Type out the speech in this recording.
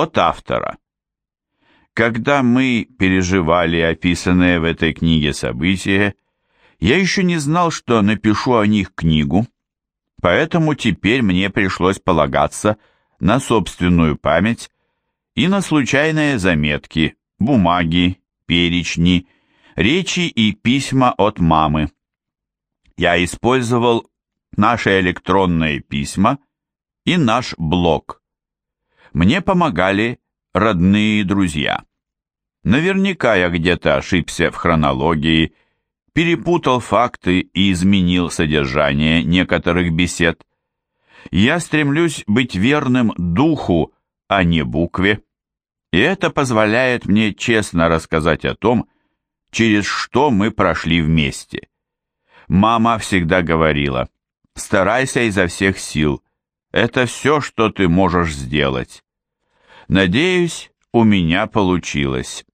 От автора. Когда мы переживали описанные в этой книге события, я еще не знал, что напишу о них книгу, поэтому теперь мне пришлось полагаться на собственную память и на случайные заметки, бумаги, перечни, речи и письма от мамы. Я использовал наши электронные письма и наш блог. Мне помогали родные друзья. Наверняка я где-то ошибся в хронологии, перепутал факты и изменил содержание некоторых бесед. Я стремлюсь быть верным духу, а не букве, и это позволяет мне честно рассказать о том, через что мы прошли вместе. Мама всегда говорила, старайся изо всех сил, это все, что ты можешь сделать. Надеюсь, у меня получилось.